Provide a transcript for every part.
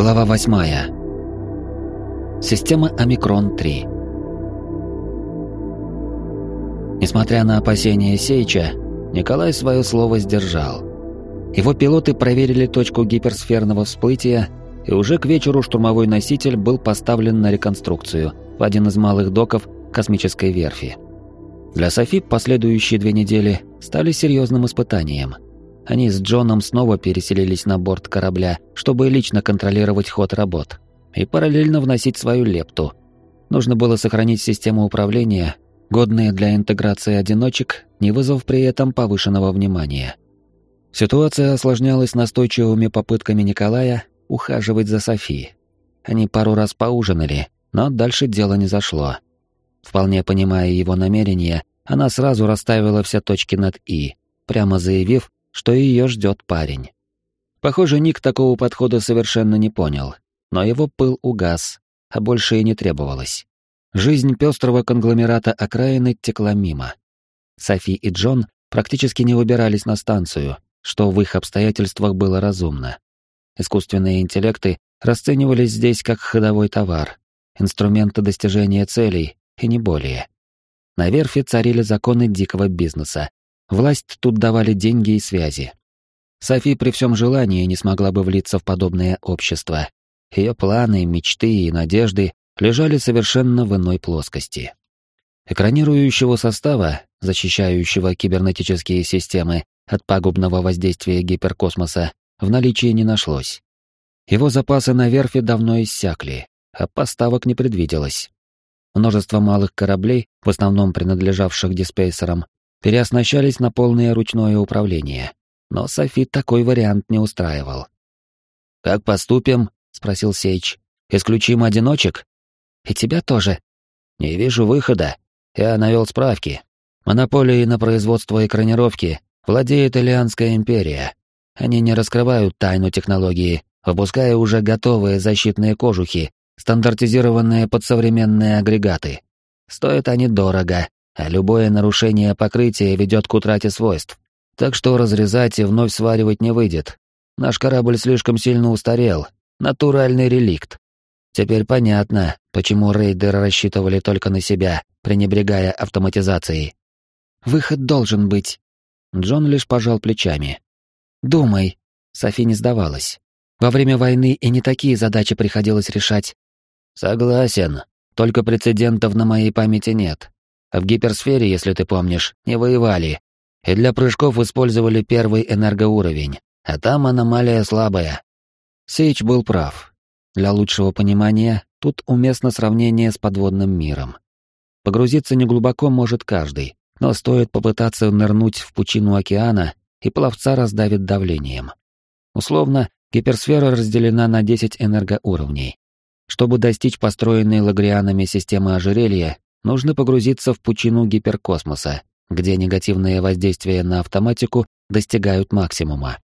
Глава восьмая. Система Омикрон-3. Несмотря на опасения Сейча, Николай свое слово сдержал. Его пилоты проверили точку гиперсферного всплытия, и уже к вечеру штурмовой носитель был поставлен на реконструкцию в один из малых доков космической верфи. Для Софи последующие две недели стали серьезным испытанием – они с Джоном снова переселились на борт корабля, чтобы лично контролировать ход работ и параллельно вносить свою лепту. Нужно было сохранить систему управления, годные для интеграции одиночек, не вызвав при этом повышенного внимания. Ситуация осложнялась настойчивыми попытками Николая ухаживать за Софи. Они пару раз поужинали, но дальше дело не зашло. Вполне понимая его намерения, она сразу расставила все точки над «и», прямо заявив, что ее ждет парень. Похоже, Ник такого подхода совершенно не понял, но его пыл угас, а больше и не требовалось. Жизнь пестрого конгломерата окраины текла мимо. Софи и Джон практически не выбирались на станцию, что в их обстоятельствах было разумно. Искусственные интеллекты расценивались здесь как ходовой товар, инструменты достижения целей и не более. На верфи царили законы дикого бизнеса, Власть тут давали деньги и связи. Софи при всем желании не смогла бы влиться в подобное общество. Ее планы, мечты и надежды лежали совершенно в иной плоскости. Экранирующего состава, защищающего кибернетические системы от пагубного воздействия гиперкосмоса, в наличии не нашлось. Его запасы на верфи давно иссякли, а поставок не предвиделось. Множество малых кораблей, в основном принадлежавших диспейсерам, переоснащались на полное ручное управление. Но Софи такой вариант не устраивал. «Как поступим?» — спросил Сейч. «Исключим одиночек?» «И тебя тоже». «Не вижу выхода. Я навел справки. Монополией на производство экранировки владеет Ильянская империя. Они не раскрывают тайну технологии, выпуская уже готовые защитные кожухи, стандартизированные под современные агрегаты. Стоят они дорого, а любое нарушение покрытия ведет к утрате свойств. Так что разрезать и вновь сваривать не выйдет. Наш корабль слишком сильно устарел, натуральный реликт. Теперь понятно, почему рейдеры рассчитывали только на себя, пренебрегая автоматизацией. Выход должен быть. Джон лишь пожал плечами. Думай. Софи не сдавалась. Во время войны и не такие задачи приходилось решать. Согласен, только прецедентов на моей памяти нет. В гиперсфере, если ты помнишь, не воевали. И для прыжков использовали первый энергоуровень, а там аномалия слабая. Сейч был прав. Для лучшего понимания тут уместно сравнение с подводным миром. Погрузиться неглубоко может каждый, но стоит попытаться нырнуть в пучину океана, и пловца раздавит давлением. Условно, гиперсфера разделена на 10 энергоуровней. Чтобы достичь построенной лагрианами системы ожерелья, нужно погрузиться в пучину гиперкосмоса, где негативные воздействия на автоматику достигают максимума.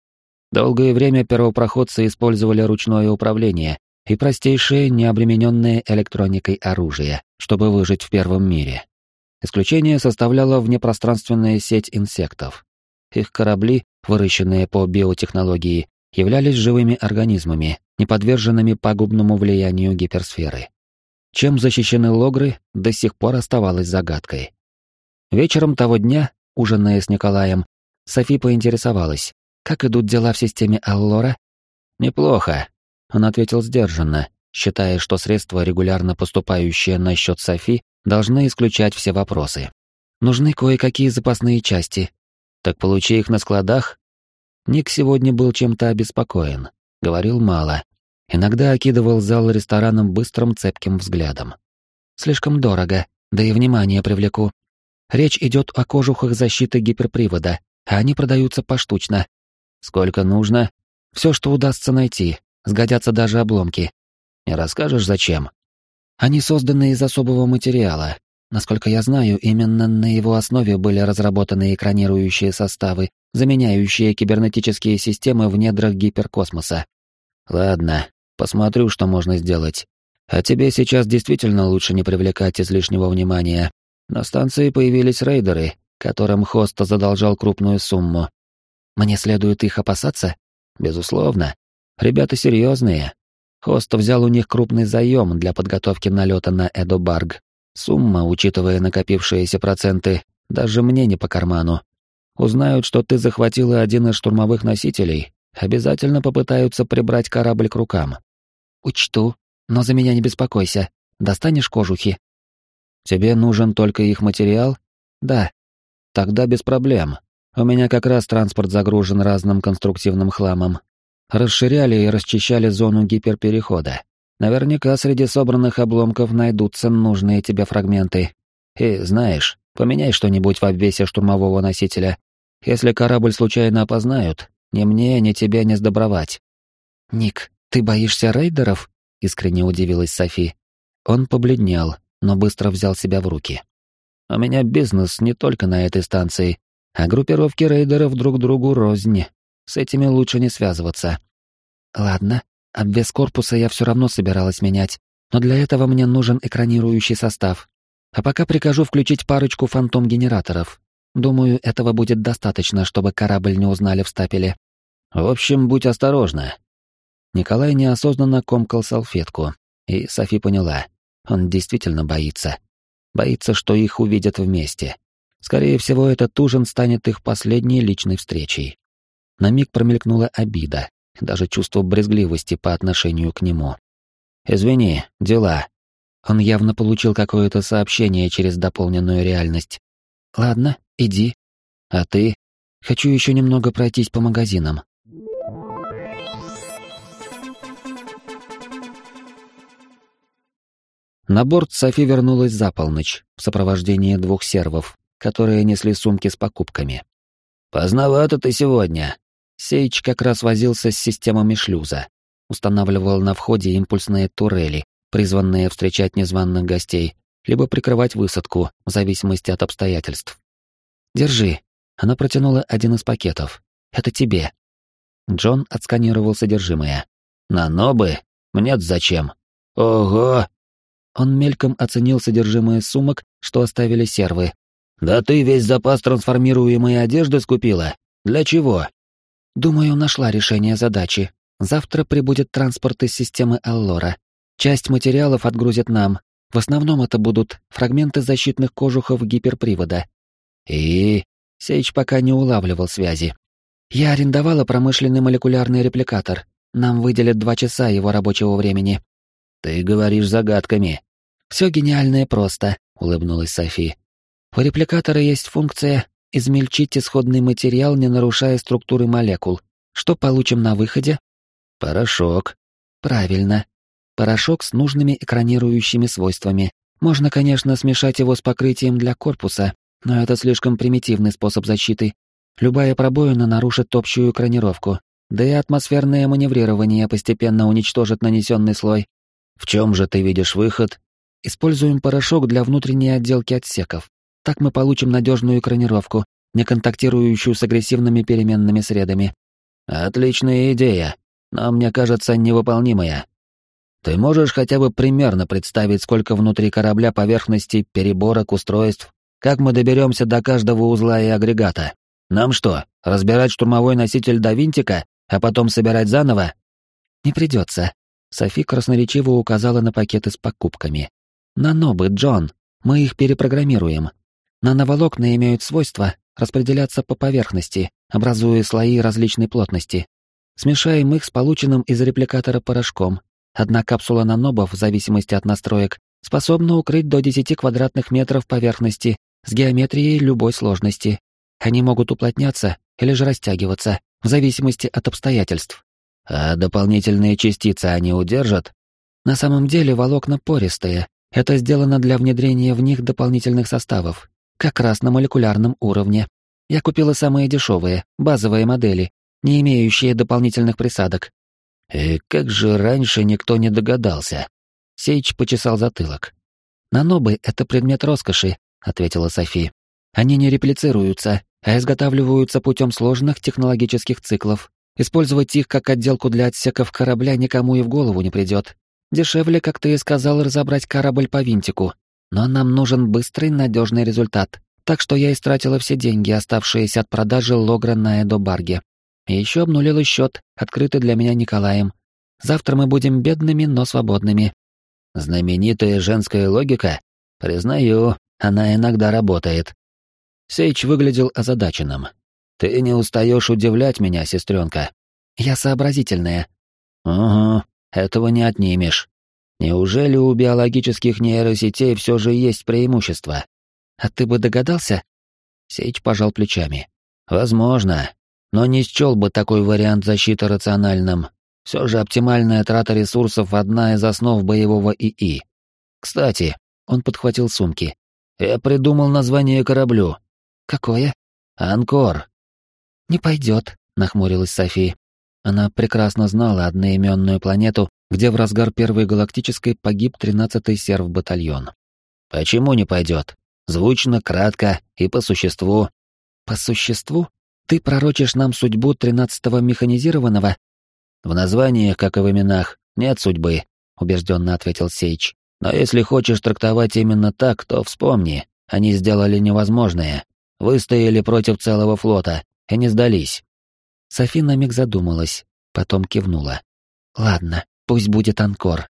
Долгое время первопроходцы использовали ручное управление и простейшее, необремененное электроникой оружие, чтобы выжить в первом мире. Исключение составляла внепространственная сеть инсектов. Их корабли, выращенные по биотехнологии, являлись живыми организмами, не подверженными пагубному влиянию гиперсферы. Чем защищены логры, до сих пор оставалось загадкой. Вечером того дня, ужиная с Николаем, Софи поинтересовалась, как идут дела в системе Аллора? «Неплохо», — он ответил сдержанно, считая, что средства, регулярно поступающие на счет Софи, должны исключать все вопросы. «Нужны кое-какие запасные части. Так получи их на складах?» Ник сегодня был чем-то обеспокоен, говорил мало, Иногда окидывал зал рестораном быстрым цепким взглядом. Слишком дорого, да и внимание привлеку. Речь идет о кожухах защиты гиперпривода, а они продаются поштучно. Сколько нужно? Все, что удастся найти, сгодятся даже обломки. Не расскажешь, зачем? Они созданы из особого материала. Насколько я знаю, именно на его основе были разработаны экранирующие составы, заменяющие кибернетические системы в недрах гиперкосмоса. Ладно, посмотрю, что можно сделать. А тебе сейчас действительно лучше не привлекать излишнего внимания. На станции появились рейдеры, которым Хоста задолжал крупную сумму. Мне следует их опасаться? Безусловно. Ребята серьезные. Хост взял у них крупный заем для подготовки налета на Эдобарг. Сумма, учитывая накопившиеся проценты, даже мне не по карману. Узнают, что ты захватила один из штурмовых носителей, обязательно попытаются прибрать корабль к рукам. Учту, но за меня не беспокойся. Достанешь кожухи? Тебе нужен только их материал? Да. Тогда без проблем. У меня как раз транспорт загружен разным конструктивным хламом. Расширяли и расчищали зону гиперперехода. Наверняка среди собранных обломков найдутся нужные тебе фрагменты. И знаешь, поменяй что-нибудь в обвесе штурмового носителя. Если корабль случайно опознают, ни мне, ни тебе не сдобровать. Ник, ты боишься рейдеров? Искренне удивилась Софи. Он побледнел, но быстро взял себя в руки. У меня бизнес не только на этой станции, а группировки рейдеров друг другу рознь. С этими лучше не связываться. Ладно, обвес корпуса я все равно собиралась менять, но для этого мне нужен экранирующий состав. А пока прикажу включить парочку фантом-генераторов. Думаю, этого будет достаточно, чтобы корабль не узнали в стапеле. В общем, будь осторожна. Николай неосознанно комкал салфетку, и Софи поняла. Он действительно боится. Боится, что их увидят вместе. Скорее всего, этот ужин станет их последней личной встречей. На миг промелькнула обида, даже чувство брезгливости по отношению к нему. «Извини, дела». Он явно получил какое-то сообщение через дополненную реальность. «Ладно, иди. А ты?» «Хочу еще немного пройтись по магазинам». На борт Софи вернулась за полночь в сопровождении двух сервов, которые несли сумки с покупками. «Поздновато ты сегодня». Сейч как раз возился с системами шлюза, устанавливал на входе импульсные турели, призванные встречать незваных гостей, либо прикрывать высадку, в зависимости от обстоятельств. «Держи». Она протянула один из пакетов. «Это тебе». Джон отсканировал содержимое. «На нобы? Мне-то зачем?» «Ого!» Он мельком оценил содержимое сумок, что оставили сервы. «Да ты весь запас трансформируемой одежды скупила? Для чего?» «Думаю, нашла решение задачи. Завтра прибудет транспорт из системы Аллора. Часть материалов отгрузят нам. В основном это будут фрагменты защитных кожухов гиперпривода». «И...» Сейч пока не улавливал связи. «Я арендовала промышленный молекулярный репликатор. Нам выделят два часа его рабочего времени. «Ты говоришь загадками». «Все гениальное просто», — улыбнулась Софи. «У репликатора есть функция измельчить исходный материал, не нарушая структуры молекул. Что получим на выходе?» «Порошок». «Правильно. Порошок с нужными экранирующими свойствами. Можно, конечно, смешать его с покрытием для корпуса, но это слишком примитивный способ защиты. Любая пробоина нарушит общую экранировку, да и атмосферное маневрирование постепенно уничтожит нанесенный слой. В чем же ты видишь выход? Используем порошок для внутренней отделки отсеков. Так мы получим надежную экранировку, не контактирующую с агрессивными переменными средами. Отличная идея, но мне кажется невыполнимая. Ты можешь хотя бы примерно представить, сколько внутри корабля поверхностей, переборок, устройств? Как мы доберемся до каждого узла и агрегата? Нам что, разбирать штурмовой носитель до винтика, а потом собирать заново? Не придется. Софи красноречиво указала на пакеты с покупками. «Нанобы, Джон, мы их перепрограммируем. Нановолокна имеют свойство распределяться по поверхности, образуя слои различной плотности. Смешаем их с полученным из репликатора порошком. Одна капсула нанобов, в зависимости от настроек, способна укрыть до 10 квадратных метров поверхности с геометрией любой сложности. Они могут уплотняться или же растягиваться, в зависимости от обстоятельств. А дополнительные частицы они удержат? На самом деле волокна пористые. Это сделано для внедрения в них дополнительных составов. Как раз на молекулярном уровне. Я купила самые дешевые, базовые модели, не имеющие дополнительных присадок. И как же раньше никто не догадался? Сейч почесал затылок. «Нанобы — это предмет роскоши», — ответила Софи. «Они не реплицируются, а изготавливаются путем сложных технологических циклов, Использовать их как отделку для отсеков корабля никому и в голову не придет. Дешевле, как ты и сказал, разобрать корабль по винтику. Но нам нужен быстрый, надежный результат. Так что я истратила все деньги, оставшиеся от продажи Логра на Эдобарге. И еще обнулила счет, открытый для меня Николаем. Завтра мы будем бедными, но свободными. Знаменитая женская логика? Признаю, она иногда работает. Сейч выглядел озадаченным. Ты не устаешь удивлять меня, сестренка. Я сообразительная. Угу, этого не отнимешь. Неужели у биологических нейросетей все же есть преимущество? А ты бы догадался? Сейч пожал плечами. Возможно, но не счел бы такой вариант защиты рациональным. Все же оптимальная трата ресурсов — одна из основ боевого ИИ. Кстати, он подхватил сумки. Я придумал название кораблю. Какое? Анкор. Не пойдет, нахмурилась Софи. Она прекрасно знала одноименную планету, где в разгар Первой Галактической погиб 13-й серв-батальон. Почему не пойдет? Звучно, кратко и по существу. По существу? Ты пророчишь нам судьбу 13-го механизированного? В названиях, как и в именах, нет судьбы, убежденно ответил Сейч. Но если хочешь трактовать именно так, то вспомни, они сделали невозможное. Выстояли против целого флота и не сдались. Софи на миг задумалась, потом кивнула. Ладно, пусть будет Анкор.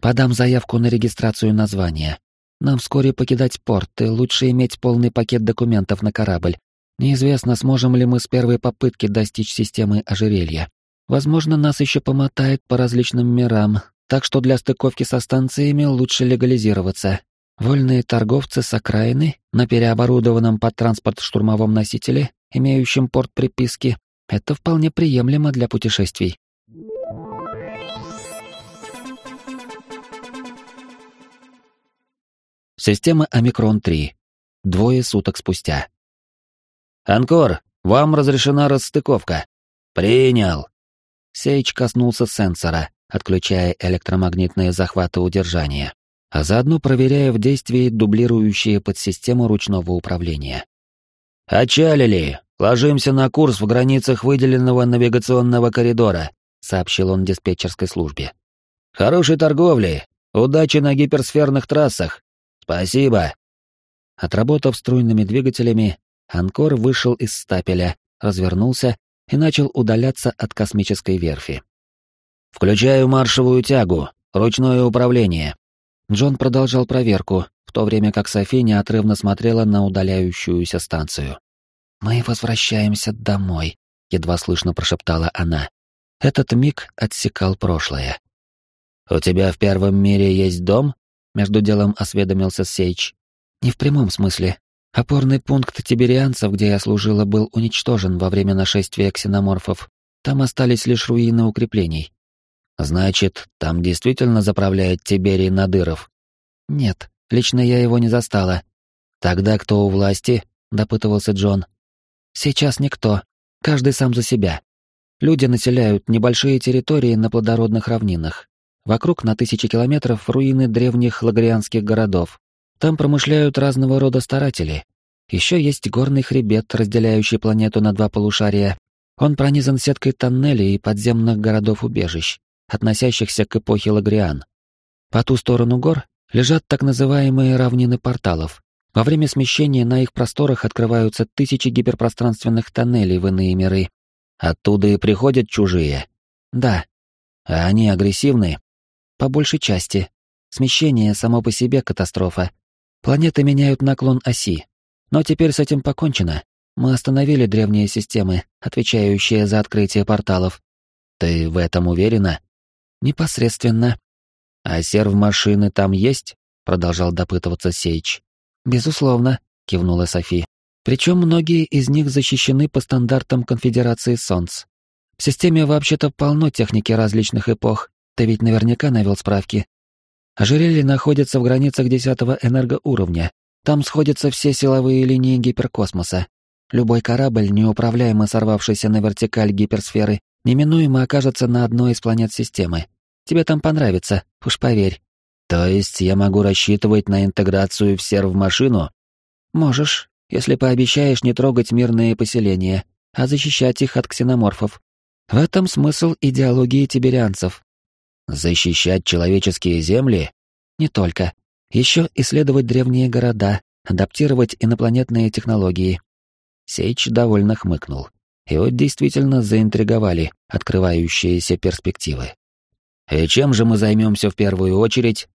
Подам заявку на регистрацию названия. Нам вскоре покидать порт, и лучше иметь полный пакет документов на корабль. Неизвестно, сможем ли мы с первой попытки достичь системы ожерелья. Возможно, нас еще помотает по различным мирам, так что для стыковки со станциями лучше легализироваться. Вольные торговцы с окраины на переоборудованном под транспорт штурмовом носителе, имеющем порт приписки, это вполне приемлемо для путешествий. Система Омикрон-3. Двое суток спустя. «Анкор, вам разрешена расстыковка». «Принял». Сейч коснулся сенсора, отключая электромагнитные захваты удержания, а заодно проверяя в действии дублирующие подсистему ручного управления. «Отчалили! Ложимся на курс в границах выделенного навигационного коридора», сообщил он диспетчерской службе. «Хорошей торговли! Удачи на гиперсферных трассах! Спасибо!» Отработав струйными двигателями, Анкор вышел из стапеля, развернулся и начал удаляться от космической верфи. «Включаю маршевую тягу, ручное управление». Джон продолжал проверку, в то время как Софи неотрывно смотрела на удаляющуюся станцию. «Мы возвращаемся домой», — едва слышно прошептала она. Этот миг отсекал прошлое. «У тебя в первом мире есть дом?» между делом осведомился Сейч. Не в прямом смысле. Опорный пункт тиберианцев, где я служила, был уничтожен во время нашествия ксеноморфов. Там остались лишь руины укреплений. Значит, там действительно заправляет Тиберий Надыров? Нет, лично я его не застала. Тогда кто у власти? допытывался Джон. Сейчас никто. Каждый сам за себя. Люди населяют небольшие территории на плодородных равнинах. Вокруг на тысячи километров руины древних лагрианских городов. Там промышляют разного рода старатели. Еще есть горный хребет, разделяющий планету на два полушария. Он пронизан сеткой тоннелей и подземных городов-убежищ, относящихся к эпохе Лагриан. По ту сторону гор лежат так называемые равнины порталов. Во время смещения на их просторах открываются тысячи гиперпространственных тоннелей в иные миры. Оттуда и приходят чужие. Да. А они агрессивны? По большей части. Смещение само по себе катастрофа. Планеты меняют наклон оси. Но теперь с этим покончено. Мы остановили древние системы, отвечающие за открытие порталов. Ты в этом уверена? Непосредственно. А серв-машины там есть? Продолжал допытываться Сейч. Безусловно, кивнула Софи. Причем многие из них защищены по стандартам Конфедерации Солнц. В системе вообще-то полно техники различных эпох, ты ведь наверняка навел справки. Ожерелье находится в границах десятого энергоуровня. Там сходятся все силовые линии гиперкосмоса. Любой корабль, неуправляемо сорвавшийся на вертикаль гиперсферы, неминуемо окажется на одной из планет системы. Тебе там понравится, уж поверь. То есть я могу рассчитывать на интеграцию в серв-машину? Можешь, если пообещаешь не трогать мирные поселения, а защищать их от ксеноморфов. В этом смысл идеологии тиберианцев. Защищать человеческие земли? Не только. Еще исследовать древние города, адаптировать инопланетные технологии. Сейч довольно хмыкнул. Его действительно заинтриговали открывающиеся перспективы. И чем же мы займемся в первую очередь?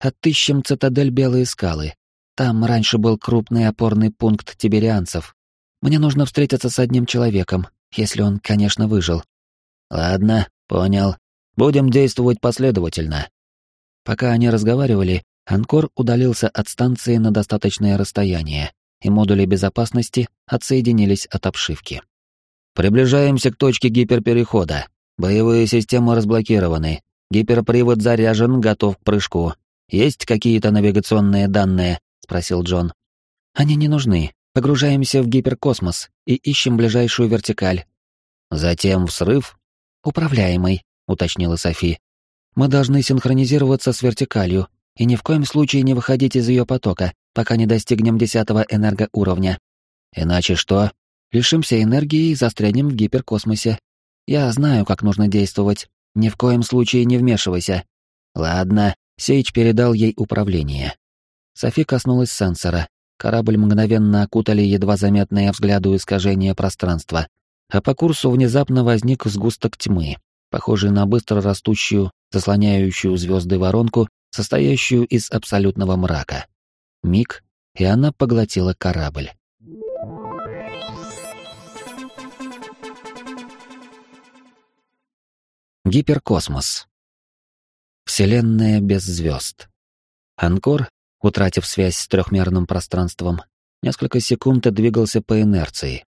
Отыщем цитадель Белые скалы. Там раньше был крупный опорный пункт тиберианцев. Мне нужно встретиться с одним человеком, если он, конечно, выжил. Ладно, понял. Будем действовать последовательно. Пока они разговаривали, Анкор удалился от станции на достаточное расстояние, и модули безопасности отсоединились от обшивки. Приближаемся к точке гиперперехода. Боевые системы разблокированы. Гиперпривод заряжен, готов к прыжку. Есть какие-то навигационные данные? спросил Джон. Они не нужны. Погружаемся в гиперкосмос и ищем ближайшую вертикаль. Затем в срыв? Управляемый, уточнила Софи. Мы должны синхронизироваться с вертикалью и ни в коем случае не выходить из ее потока, пока не достигнем десятого энергоуровня. Иначе что? Лишимся энергии и застрянем в гиперкосмосе. Я знаю, как нужно действовать. Ни в коем случае не вмешивайся. Ладно, Сейч передал ей управление. Софи коснулась сенсора. Корабль мгновенно окутали едва заметные взгляду искажения пространства, а по курсу внезапно возник сгусток тьмы, похожий на быстро растущую, заслоняющую звезды воронку, состоящую из абсолютного мрака. Миг, и она поглотила корабль. Гиперкосмос. Вселенная без звезд. Анкор, утратив связь с трехмерным пространством, несколько секунд двигался по инерции.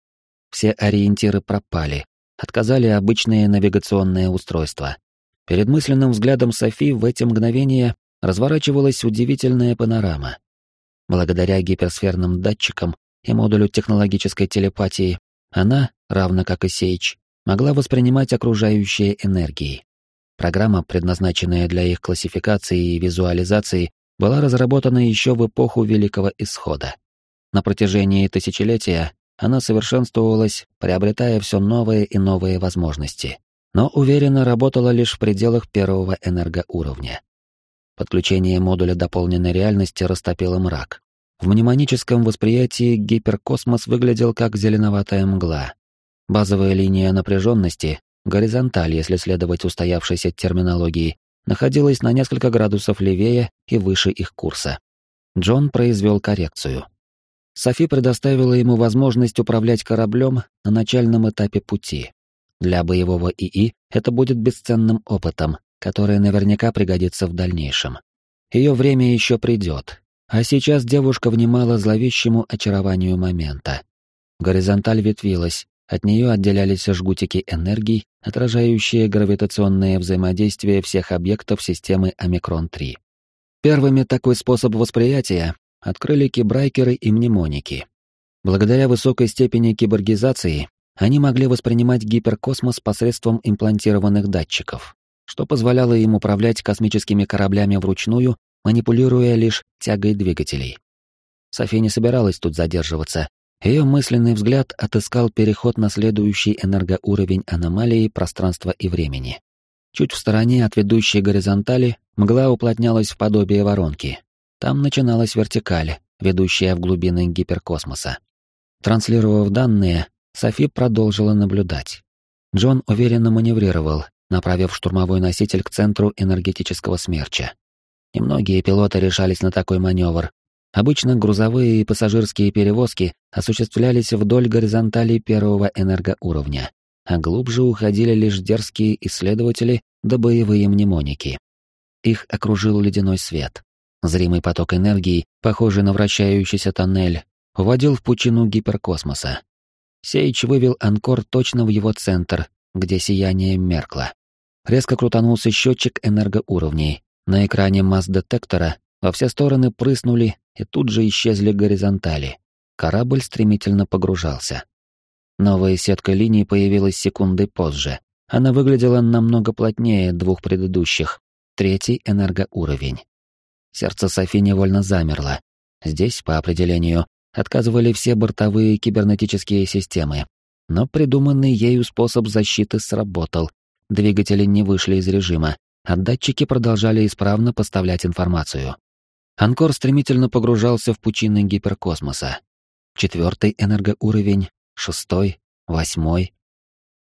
Все ориентиры пропали, отказали обычные навигационные устройства. Перед мысленным взглядом Софи в эти мгновения разворачивалась удивительная панорама. Благодаря гиперсферным датчикам и модулю технологической телепатии, она, равно как и Сейч, могла воспринимать окружающие энергии. Программа, предназначенная для их классификации и визуализации, была разработана еще в эпоху Великого Исхода. На протяжении тысячелетия она совершенствовалась, приобретая все новые и новые возможности, но уверенно работала лишь в пределах первого энергоуровня. Подключение модуля дополненной реальности растопило мрак. В мнемоническом восприятии гиперкосмос выглядел как зеленоватая мгла, Базовая линия напряженности, горизонталь, если следовать устоявшейся терминологии, находилась на несколько градусов левее и выше их курса. Джон произвел коррекцию. Софи предоставила ему возможность управлять кораблем на начальном этапе пути. Для боевого ИИ это будет бесценным опытом, который наверняка пригодится в дальнейшем. Ее время еще придет, а сейчас девушка внимала зловещему очарованию момента. Горизонталь ветвилась, от нее отделялись жгутики энергий, отражающие гравитационное взаимодействие всех объектов системы Омикрон-3. Первыми такой способ восприятия открыли кибрайкеры и мнемоники. Благодаря высокой степени киборгизации они могли воспринимать гиперкосмос посредством имплантированных датчиков, что позволяло им управлять космическими кораблями вручную, манипулируя лишь тягой двигателей. София не собиралась тут задерживаться ее мысленный взгляд отыскал переход на следующий энергоуровень аномалии пространства и времени. Чуть в стороне от ведущей горизонтали мгла уплотнялась в подобие воронки. Там начиналась вертикаль, ведущая в глубины гиперкосмоса. Транслировав данные, Софи продолжила наблюдать. Джон уверенно маневрировал, направив штурмовой носитель к центру энергетического смерча. Немногие пилоты решались на такой маневр, Обычно грузовые и пассажирские перевозки осуществлялись вдоль горизонтали первого энергоуровня, а глубже уходили лишь дерзкие исследователи да боевые мнемоники. Их окружил ледяной свет. Зримый поток энергии, похожий на вращающийся тоннель, уводил в пучину гиперкосмоса. Сейч вывел Анкор точно в его центр, где сияние меркло. Резко крутанулся счетчик энергоуровней. На экране масс-детектора во все стороны прыснули и тут же исчезли горизонтали. Корабль стремительно погружался. Новая сетка линий появилась секунды позже. Она выглядела намного плотнее двух предыдущих. Третий энергоуровень. Сердце Софи невольно замерло. Здесь, по определению, отказывали все бортовые кибернетические системы. Но придуманный ею способ защиты сработал. Двигатели не вышли из режима, а датчики продолжали исправно поставлять информацию. Анкор стремительно погружался в пучины гиперкосмоса. Четвертый энергоуровень, шестой, восьмой.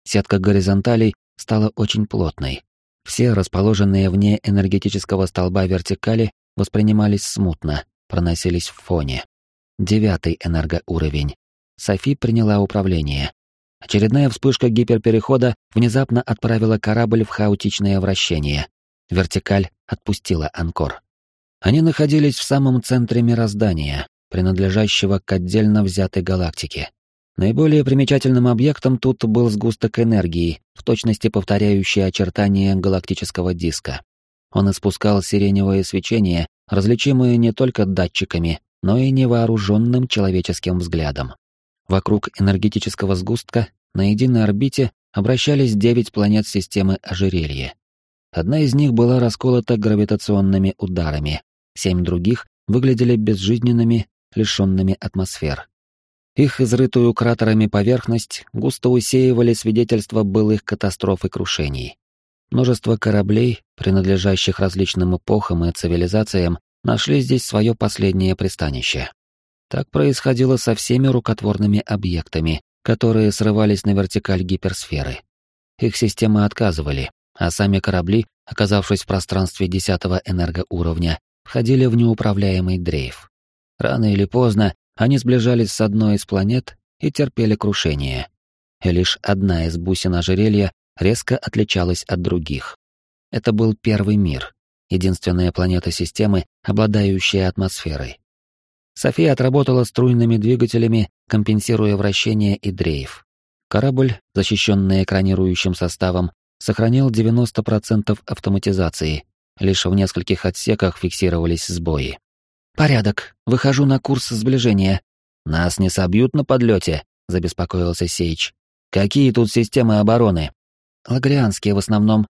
Сетка горизонталей стала очень плотной. Все расположенные вне энергетического столба вертикали воспринимались смутно, проносились в фоне. Девятый энергоуровень. Софи приняла управление. Очередная вспышка гиперперехода внезапно отправила корабль в хаотичное вращение. Вертикаль отпустила анкор. Они находились в самом центре мироздания, принадлежащего к отдельно взятой галактике. Наиболее примечательным объектом тут был сгусток энергии, в точности повторяющий очертания галактического диска. Он испускал сиреневое свечение, различимое не только датчиками, но и невооруженным человеческим взглядом. Вокруг энергетического сгустка на единой орбите обращались девять планет системы ожерелья. Одна из них была расколота гравитационными ударами, семь других выглядели безжизненными, лишенными атмосфер. Их изрытую кратерами поверхность густо усеивали свидетельства былых катастроф и крушений. Множество кораблей, принадлежащих различным эпохам и цивилизациям, нашли здесь свое последнее пристанище. Так происходило со всеми рукотворными объектами, которые срывались на вертикаль гиперсферы. Их системы отказывали, а сами корабли, оказавшись в пространстве десятого энергоуровня, входили в неуправляемый дрейф. Рано или поздно они сближались с одной из планет и терпели крушение. И лишь одна из бусин ожерелья резко отличалась от других. Это был первый мир, единственная планета системы, обладающая атмосферой. София отработала струйными двигателями, компенсируя вращение и дрейф. Корабль, защищенный экранирующим составом, сохранил 90% автоматизации, лишь в нескольких отсеках фиксировались сбои. «Порядок. Выхожу на курс сближения». «Нас не собьют на подлете?» — забеспокоился Сейч. «Какие тут системы обороны?» «Лагрианские в основном».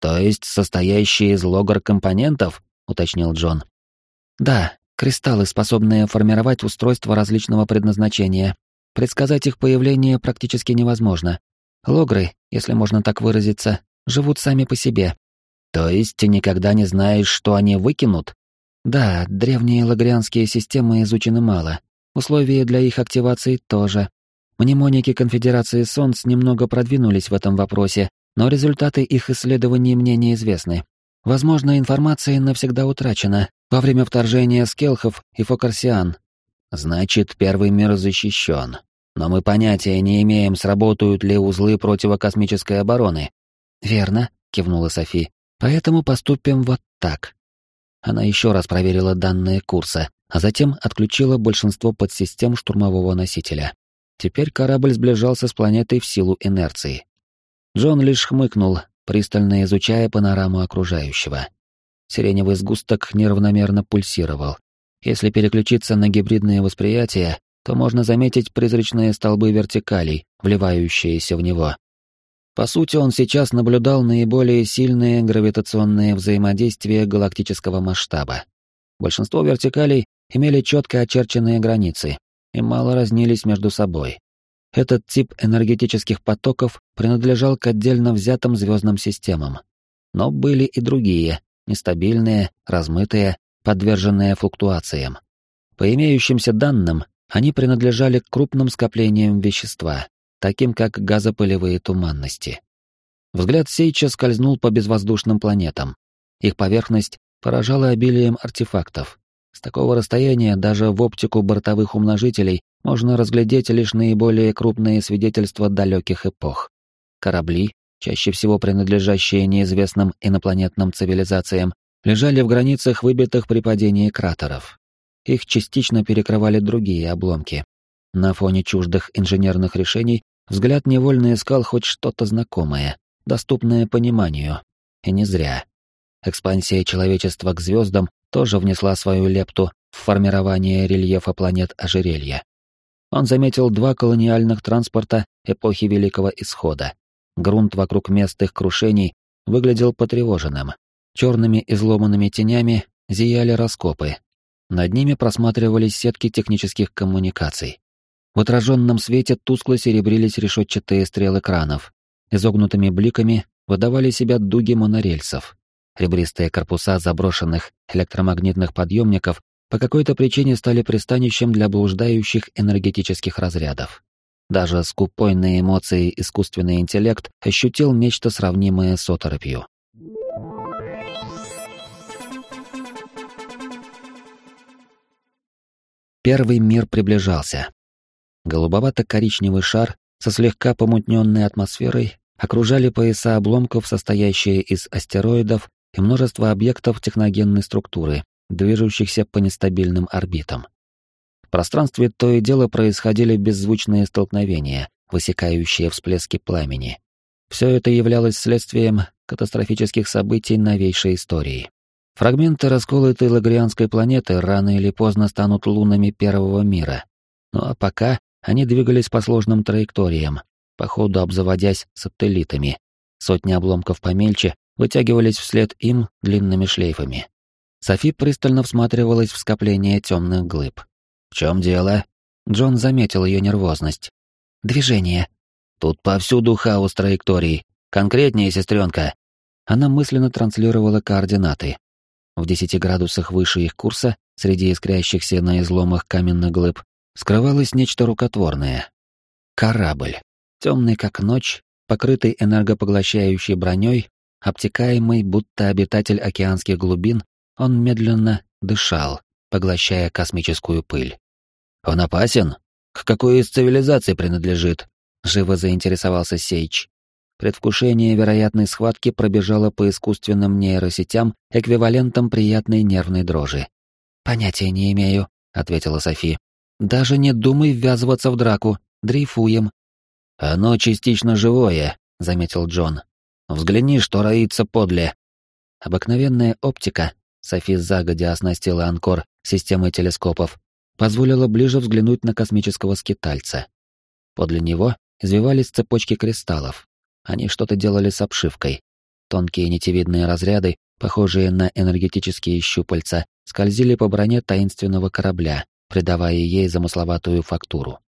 «То есть состоящие из логар-компонентов?» — уточнил Джон. «Да, Кристаллы, способные формировать устройства различного предназначения. Предсказать их появление практически невозможно. Логры, если можно так выразиться, живут сами по себе. То есть ты никогда не знаешь, что они выкинут? Да, древние лагрианские системы изучены мало. Условия для их активации тоже. Мнемоники Конфедерации Солнц немного продвинулись в этом вопросе, но результаты их исследований мне неизвестны. Возможно, информация навсегда утрачена, во время вторжения скелхов и фокарсиан. Значит, первый мир защищен. Но мы понятия не имеем, сработают ли узлы противокосмической обороны. Верно, кивнула Софи. Поэтому поступим вот так. Она еще раз проверила данные курса, а затем отключила большинство подсистем штурмового носителя. Теперь корабль сближался с планетой в силу инерции. Джон лишь хмыкнул, пристально изучая панораму окружающего. Сиреневый сгусток неравномерно пульсировал. Если переключиться на гибридное восприятие, то можно заметить призрачные столбы вертикалей, вливающиеся в него. По сути, он сейчас наблюдал наиболее сильные гравитационные взаимодействия галактического масштаба. Большинство вертикалей имели четко очерченные границы и мало разнились между собой. Этот тип энергетических потоков принадлежал к отдельно взятым звездным системам. Но были и другие, нестабильные, размытые, подверженные флуктуациям. По имеющимся данным, они принадлежали к крупным скоплениям вещества, таким как газопылевые туманности. Взгляд Сейча скользнул по безвоздушным планетам. Их поверхность поражала обилием артефактов. С такого расстояния даже в оптику бортовых умножителей можно разглядеть лишь наиболее крупные свидетельства далеких эпох. Корабли, чаще всего принадлежащие неизвестным инопланетным цивилизациям, лежали в границах выбитых при падении кратеров. Их частично перекрывали другие обломки. На фоне чуждых инженерных решений взгляд невольно искал хоть что-то знакомое, доступное пониманию. И не зря. Экспансия человечества к звездам тоже внесла свою лепту в формирование рельефа планет ожерелья. Он заметил два колониальных транспорта эпохи Великого Исхода, Грунт вокруг мест их крушений выглядел потревоженным. Черными изломанными тенями зияли раскопы. Над ними просматривались сетки технических коммуникаций. В отраженном свете тускло серебрились решетчатые стрелы кранов. Изогнутыми бликами выдавали себя дуги монорельсов. Ребристые корпуса заброшенных электромагнитных подъемников по какой-то причине стали пристанищем для блуждающих энергетических разрядов. Даже скупой на эмоции искусственный интеллект ощутил нечто сравнимое с оторопью. Первый мир приближался. Голубовато-коричневый шар со слегка помутненной атмосферой окружали пояса обломков, состоящие из астероидов и множества объектов техногенной структуры, движущихся по нестабильным орбитам. В пространстве то и дело происходили беззвучные столкновения, высекающие всплески пламени. Все это являлось следствием катастрофических событий новейшей истории. Фрагменты расколотой лагрианской планеты рано или поздно станут лунами первого мира. Ну а пока они двигались по сложным траекториям, по ходу обзаводясь сателлитами. Сотни обломков помельче вытягивались вслед им длинными шлейфами. Софи пристально всматривалась в скопление темных глыб. «В чем дело?» Джон заметил ее нервозность. «Движение». «Тут повсюду хаос траекторий. Конкретнее, сестренка». Она мысленно транслировала координаты. В десяти градусах выше их курса, среди искрящихся на изломах каменных глыб, скрывалось нечто рукотворное. Корабль. Темный как ночь, покрытый энергопоглощающей броней, обтекаемый, будто обитатель океанских глубин, он медленно дышал, поглощая космическую пыль. «Он опасен? К какой из цивилизаций принадлежит?» — живо заинтересовался Сейч. Предвкушение вероятной схватки пробежало по искусственным нейросетям эквивалентом приятной нервной дрожи. «Понятия не имею», — ответила Софи. «Даже не думай ввязываться в драку. Дрейфуем». «Оно частично живое», — заметил Джон. «Взгляни, что роится подле». Обыкновенная оптика, Софи загодя оснастила Анкор системой телескопов, позволила ближе взглянуть на космического скитальца. Подле него извивались цепочки кристаллов, они что-то делали с обшивкой. Тонкие нитевидные разряды, похожие на энергетические щупальца, скользили по броне таинственного корабля, придавая ей замысловатую фактуру.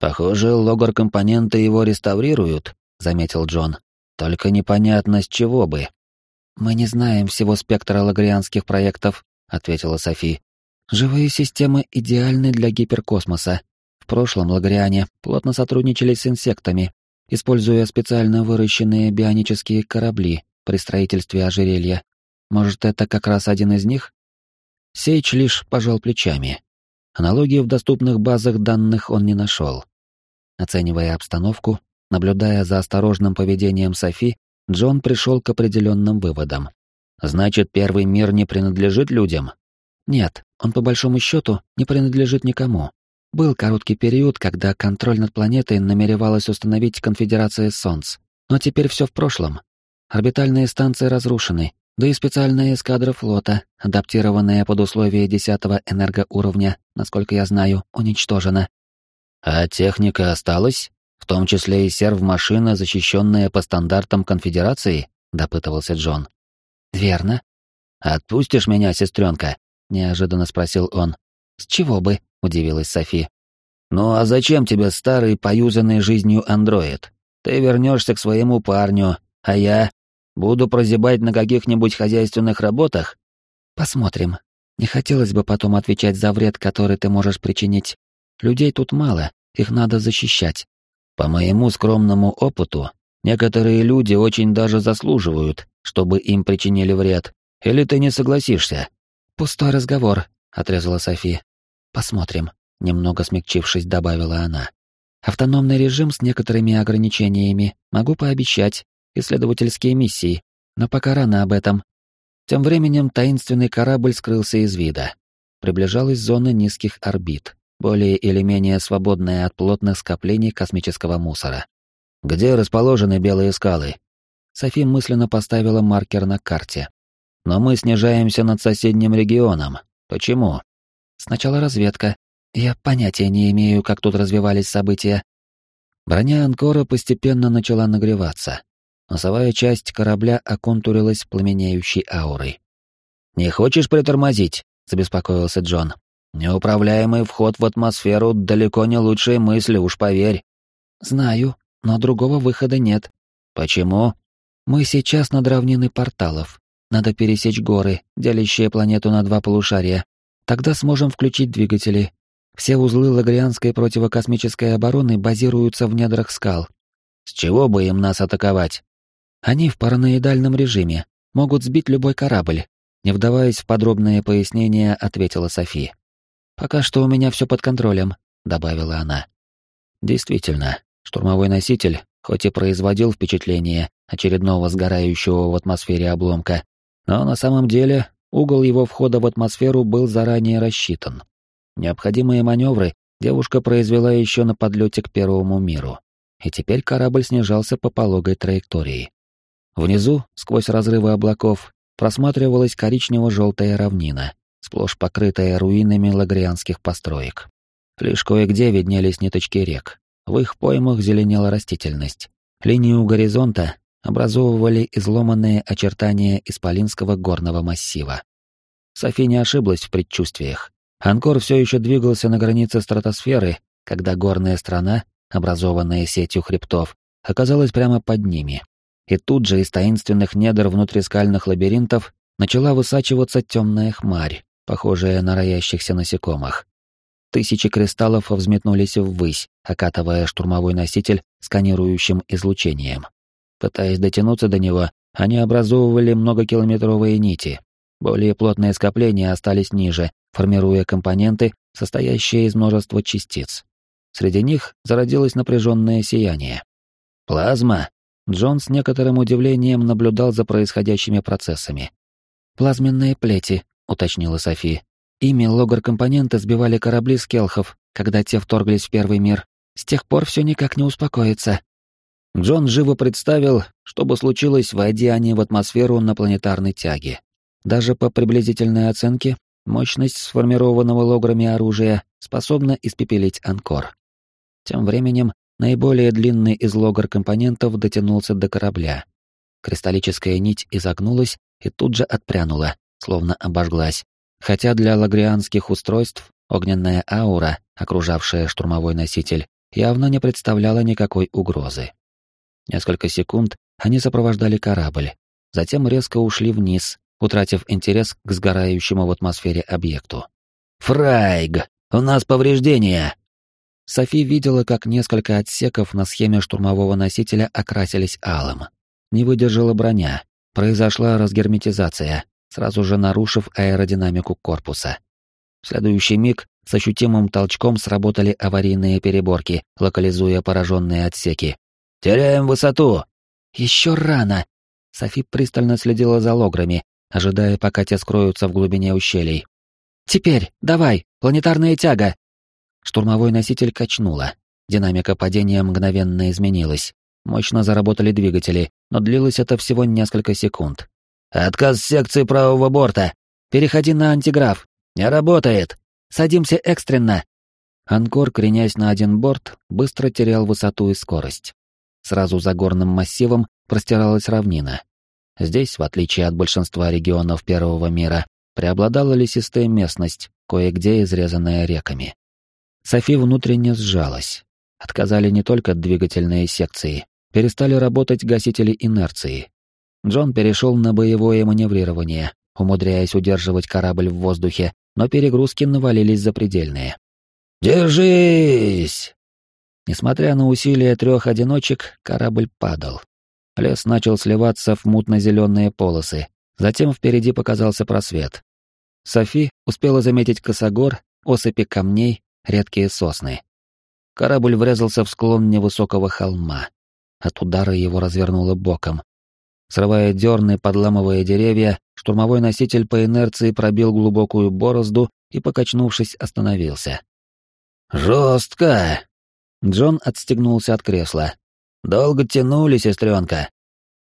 «Похоже, логар-компоненты его реставрируют», — заметил Джон. «Только непонятно, с чего бы». «Мы не знаем всего спектра лагрианских проектов», — ответила Софи. «Живые системы идеальны для гиперкосмоса. В прошлом лагриане плотно сотрудничали с инсектами, используя специально выращенные бионические корабли при строительстве ожерелья. Может, это как раз один из них? Сейч лишь пожал плечами. Аналогии в доступных базах данных он не нашел. Оценивая обстановку, наблюдая за осторожным поведением Софи, Джон пришел к определенным выводам. Значит, первый мир не принадлежит людям? Нет, он по большому счету не принадлежит никому. Был короткий период, когда контроль над планетой намеревалась установить Конфедерация Солнц, но теперь все в прошлом. Орбитальные станции разрушены, да и специальная эскадра флота, адаптированная под условия десятого энергоуровня, насколько я знаю, уничтожена. А техника осталась? В том числе и серв-машина, защищенная по стандартам Конфедерации? Допытывался Джон. Верно. Отпустишь меня, сестренка? Неожиданно спросил он. С чего бы? удивилась Софи. «Ну а зачем тебе старый, поюзанный жизнью андроид? Ты вернешься к своему парню, а я буду прозябать на каких-нибудь хозяйственных работах?» «Посмотрим. Не хотелось бы потом отвечать за вред, который ты можешь причинить. Людей тут мало, их надо защищать. По моему скромному опыту, некоторые люди очень даже заслуживают, чтобы им причинили вред. Или ты не согласишься?» «Пустой разговор», — отрезала Софи. Посмотрим, немного смягчившись, добавила она. Автономный режим с некоторыми ограничениями, могу пообещать, исследовательские миссии, но пока рано об этом. Тем временем таинственный корабль скрылся из вида. Приближалась зона низких орбит, более или менее свободная от плотных скоплений космического мусора. Где расположены белые скалы? Софи мысленно поставила маркер на карте. Но мы снижаемся над соседним регионом. Почему? Сначала разведка. Я понятия не имею, как тут развивались события. Броня Анкора постепенно начала нагреваться. Носовая часть корабля оконтурилась пламенеющей аурой. «Не хочешь притормозить?» — забеспокоился Джон. «Неуправляемый вход в атмосферу далеко не лучшие мысли, уж поверь». «Знаю, но другого выхода нет». «Почему?» «Мы сейчас над равниной порталов. Надо пересечь горы, делящие планету на два полушария. Тогда сможем включить двигатели. Все узлы лагрианской противокосмической обороны базируются в недрах скал. С чего бы им нас атаковать? Они в параноидальном режиме, могут сбить любой корабль. Не вдаваясь в подробные пояснения, ответила Софи. «Пока что у меня все под контролем», — добавила она. Действительно, штурмовой носитель, хоть и производил впечатление очередного сгорающего в атмосфере обломка, но на самом деле угол его входа в атмосферу был заранее рассчитан. Необходимые маневры девушка произвела еще на подлете к первому миру, и теперь корабль снижался по пологой траектории. Внизу, сквозь разрывы облаков, просматривалась коричнево-желтая равнина, сплошь покрытая руинами лагрианских построек. Лишь кое-где виднелись ниточки рек. В их поймах зеленела растительность. Линию горизонта образовывали изломанные очертания исполинского горного массива. Софи не ошиблась в предчувствиях. Анкор все еще двигался на границе стратосферы, когда горная страна, образованная сетью хребтов, оказалась прямо под ними. И тут же из таинственных недр внутрискальных лабиринтов начала высачиваться темная хмарь, похожая на роящихся насекомых. Тысячи кристаллов взметнулись ввысь, окатывая штурмовой носитель сканирующим излучением. Пытаясь дотянуться до него, они образовывали многокилометровые нити. Более плотные скопления остались ниже, формируя компоненты, состоящие из множества частиц. Среди них зародилось напряженное сияние. Плазма. Джон с некоторым удивлением наблюдал за происходящими процессами. «Плазменные плети», — уточнила Софи. «Ими логар-компоненты сбивали корабли скелхов, когда те вторглись в Первый мир. С тех пор все никак не успокоится». Джон живо представил, что бы случилось, войди они в атмосферу на планетарной тяге. Даже по приблизительной оценке, Мощность сформированного лограми оружия способна испепелить Анкор. Тем временем наиболее длинный из логар-компонентов дотянулся до корабля. Кристаллическая нить изогнулась и тут же отпрянула, словно обожглась, хотя для лагрианских устройств огненная аура, окружавшая штурмовой носитель, явно не представляла никакой угрозы. Несколько секунд они сопровождали корабль, затем резко ушли вниз, утратив интерес к сгорающему в атмосфере объекту. «Фрайг! У нас повреждения!» Софи видела, как несколько отсеков на схеме штурмового носителя окрасились алым. Не выдержала броня. Произошла разгерметизация, сразу же нарушив аэродинамику корпуса. В следующий миг с ощутимым толчком сработали аварийные переборки, локализуя пораженные отсеки. «Теряем высоту!» «Еще рано!» Софи пристально следила за лограми, ожидая, пока те скроются в глубине ущелий. «Теперь, давай, планетарная тяга!» Штурмовой носитель качнуло. Динамика падения мгновенно изменилась. Мощно заработали двигатели, но длилось это всего несколько секунд. «Отказ секции правого борта! Переходи на антиграф! Не работает! Садимся экстренно!» Анкор, кренясь на один борт, быстро терял высоту и скорость. Сразу за горным массивом простиралась равнина, Здесь, в отличие от большинства регионов Первого мира, преобладала лесистая местность, кое-где изрезанная реками. Софи внутренне сжалась. Отказали не только двигательные секции, перестали работать гасители инерции. Джон перешел на боевое маневрирование, умудряясь удерживать корабль в воздухе, но перегрузки навалились запредельные. «Держись!» Несмотря на усилия трех одиночек, корабль падал, Лес начал сливаться в мутно-зеленые полосы. Затем впереди показался просвет. Софи успела заметить косогор, осыпи камней, редкие сосны. Корабль врезался в склон невысокого холма. От удара его развернуло боком. Срывая дерны, подламывая деревья, штурмовой носитель по инерции пробил глубокую борозду и, покачнувшись, остановился. «Жестко!» Джон отстегнулся от кресла, «Долго тянули, сестренка?»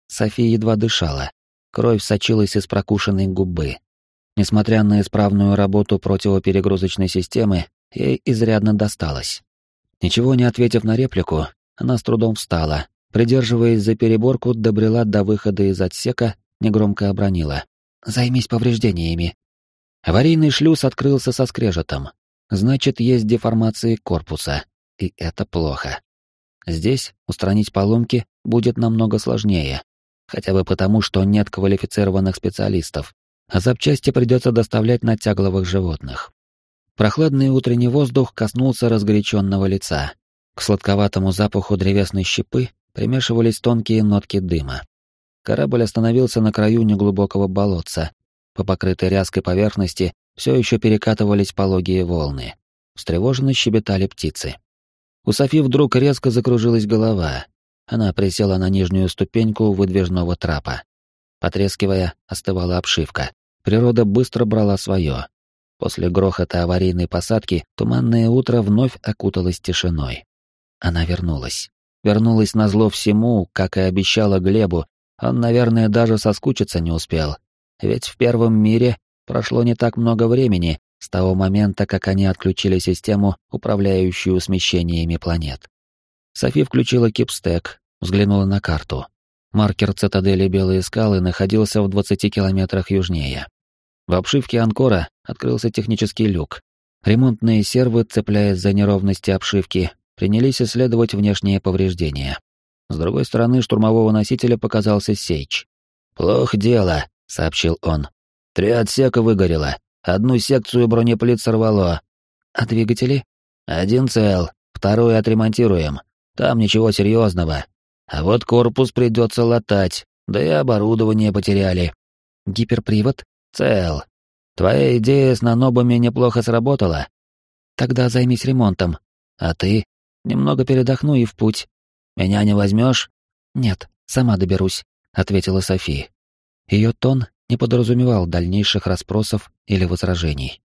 София едва дышала. Кровь сочилась из прокушенной губы. Несмотря на исправную работу противоперегрузочной системы, ей изрядно досталось. Ничего не ответив на реплику, она с трудом встала, придерживаясь за переборку, добрела до выхода из отсека, негромко обронила. «Займись повреждениями». Аварийный шлюз открылся со скрежетом. Значит, есть деформации корпуса. И это плохо. Здесь устранить поломки будет намного сложнее, хотя бы потому, что нет квалифицированных специалистов, а запчасти придется доставлять на тягловых животных. Прохладный утренний воздух коснулся разгоряченного лица. К сладковатому запаху древесной щепы примешивались тонкие нотки дыма. Корабль остановился на краю неглубокого болотца. По покрытой ряской поверхности все еще перекатывались пологие волны. Встревоженно щебетали птицы. У Софи вдруг резко закружилась голова. Она присела на нижнюю ступеньку выдвижного трапа. Потрескивая, остывала обшивка. Природа быстро брала свое. После грохота аварийной посадки туманное утро вновь окуталось тишиной. Она вернулась. Вернулась на зло всему, как и обещала Глебу. Он, наверное, даже соскучиться не успел. Ведь в первом мире прошло не так много времени с того момента, как они отключили систему, управляющую смещениями планет. Софи включила кипстек, взглянула на карту. Маркер цитадели Белые скалы находился в 20 километрах южнее. В обшивке Анкора открылся технический люк. Ремонтные сервы, цепляясь за неровности обшивки, принялись исследовать внешние повреждения. С другой стороны штурмового носителя показался Сейч. «Плохо дело», — сообщил он. «Три отсека выгорело. Одну секцию бронеплит сорвало. А двигатели? Один цел, второй отремонтируем. Там ничего серьезного. А вот корпус придется латать, да и оборудование потеряли. Гиперпривод? Цел. Твоя идея с нанобами неплохо сработала. Тогда займись ремонтом. А ты? Немного передохну и в путь. Меня не возьмешь? Нет, сама доберусь, ответила София. Ее тон не подразумевал дальнейших расспросов или возражений.